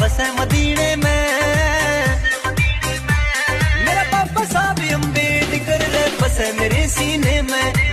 बसे मदीने में। मेरा पापा साहब अंबेडकर बसे मेरे सीने में।